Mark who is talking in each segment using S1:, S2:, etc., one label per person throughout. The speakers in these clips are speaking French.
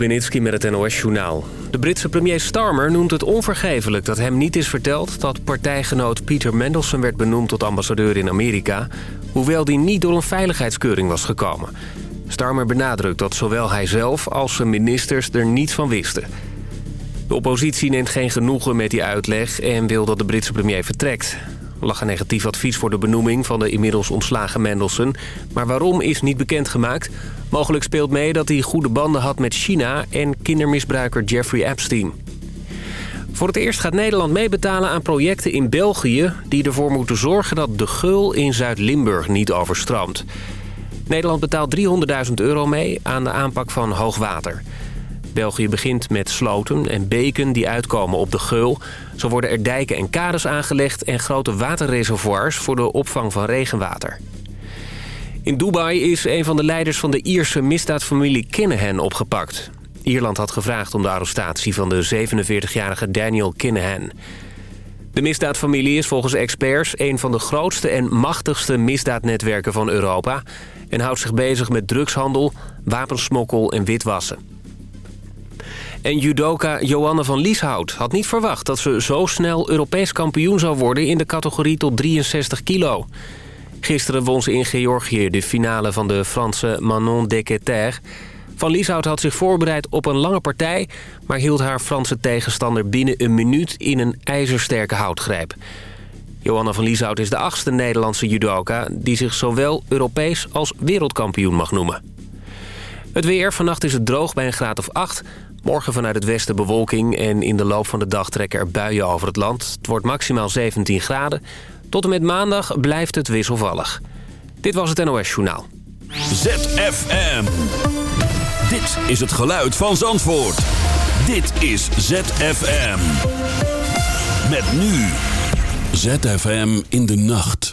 S1: Benitski met het NOS-journaal. De Britse premier Starmer noemt het onvergeeflijk dat hem niet is verteld... dat partijgenoot Peter Mendelssohn werd benoemd tot ambassadeur in Amerika... hoewel die niet door een veiligheidskeuring was gekomen. Starmer benadrukt dat zowel hij zelf als zijn ministers er niets van wisten. De oppositie neemt geen genoegen met die uitleg en wil dat de Britse premier vertrekt. Lag een negatief advies voor de benoeming van de inmiddels ontslagen Mendelssohn... maar waarom is niet bekendgemaakt... Mogelijk speelt mee dat hij goede banden had met China en kindermisbruiker Jeffrey Epstein. Voor het eerst gaat Nederland meebetalen aan projecten in België... die ervoor moeten zorgen dat de geul in Zuid-Limburg niet overstroomt. Nederland betaalt 300.000 euro mee aan de aanpak van hoogwater. België begint met sloten en beken die uitkomen op de geul. Zo worden er dijken en kades aangelegd en grote waterreservoirs voor de opvang van regenwater. In Dubai is een van de leiders van de Ierse misdaadfamilie Kinahan opgepakt. Ierland had gevraagd om de arrestatie van de 47-jarige Daniel Kinahan. De misdaadfamilie is volgens experts een van de grootste en machtigste misdaadnetwerken van Europa... en houdt zich bezig met drugshandel, wapensmokkel en witwassen. En judoka Joanne van Lieshout had niet verwacht dat ze zo snel Europees kampioen zou worden in de categorie tot 63 kilo. Gisteren won ze in Georgië de finale van de Franse Manon Dequeter. Van Lieshout had zich voorbereid op een lange partij... maar hield haar Franse tegenstander binnen een minuut in een ijzersterke houtgreep. Johanna van Lieshout is de achtste Nederlandse judoka... die zich zowel Europees als wereldkampioen mag noemen. Het weer. Vannacht is het droog bij een graad of 8. Morgen vanuit het westen bewolking en in de loop van de dag trekken er buien over het land. Het wordt maximaal 17 graden. Tot en met maandag blijft het wisselvallig. Dit was het NOS Journaal.
S2: ZFM. Dit is het geluid van Zandvoort. Dit is ZFM. Met nu. ZFM in de nacht.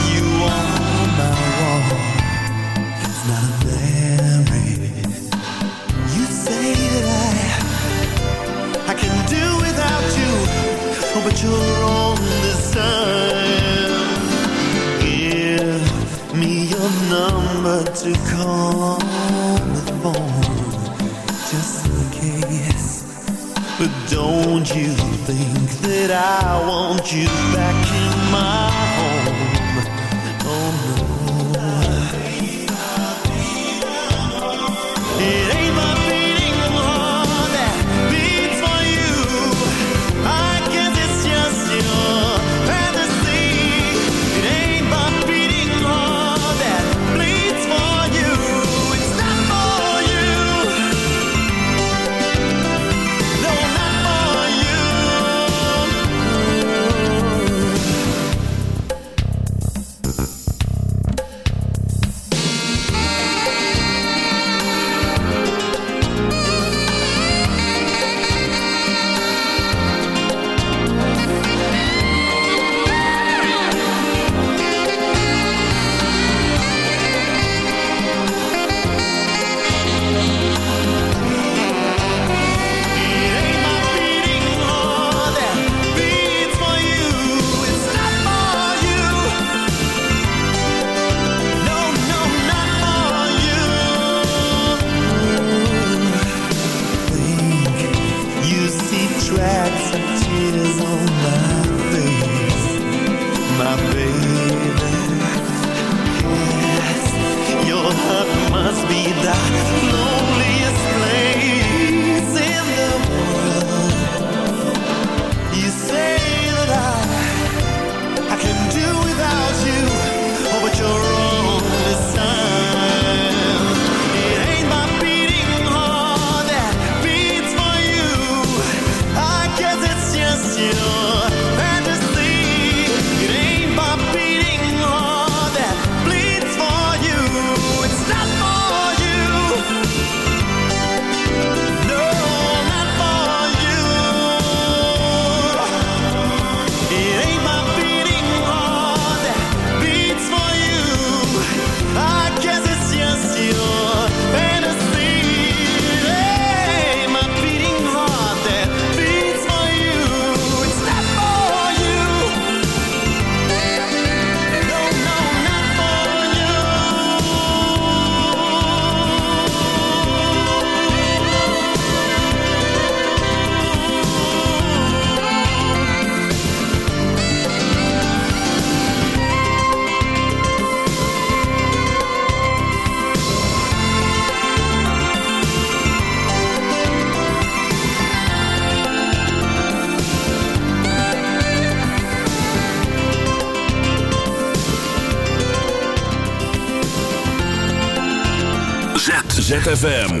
S3: ZFM.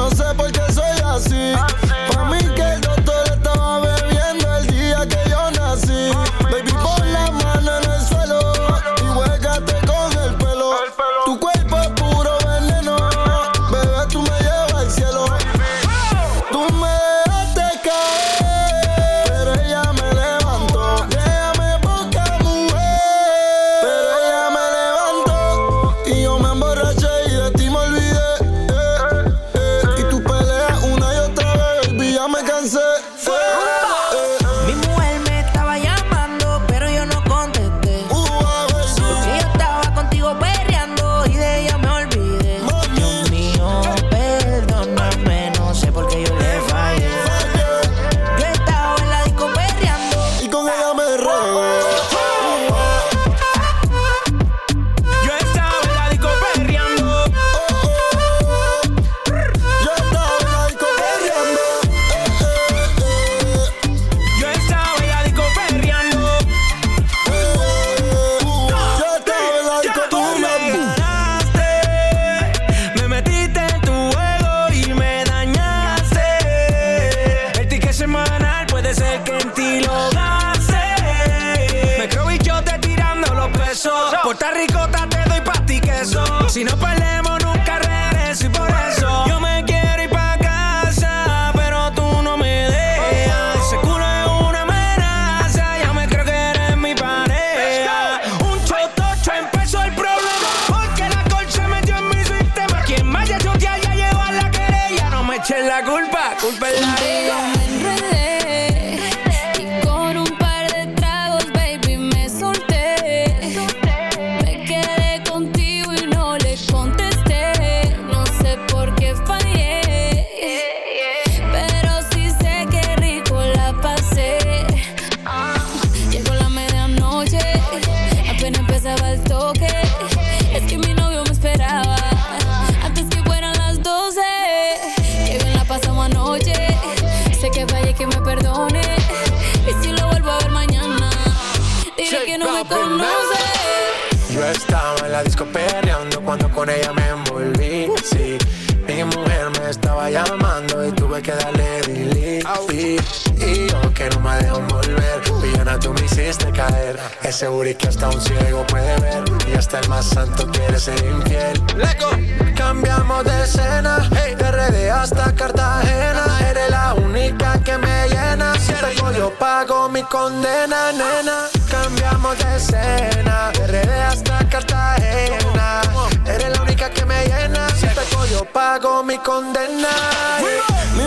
S4: no sé por qué
S5: soy así. Para mí que Corta ricota, te doy pasti queso. Si no perdemos
S6: con
S7: ella me envolví. Sí, mi mujer me estaba llamando y tuve que darle delete. Y, y yo que no me dejo volver, villana tú me hiciste caer. Ese booty que hasta un ciego puede ver y hasta el más santo quiere ser infiel. Lego. Cambiamos de escena, hey, de RD hasta Cartagena. Eres la única que me llena. Si tengo yo pago mi condena, nena. Cambiamos de escena, de RD hasta Cartagena. Eres la única que me llena. Si tengo yo pago mi condena.
S8: Mi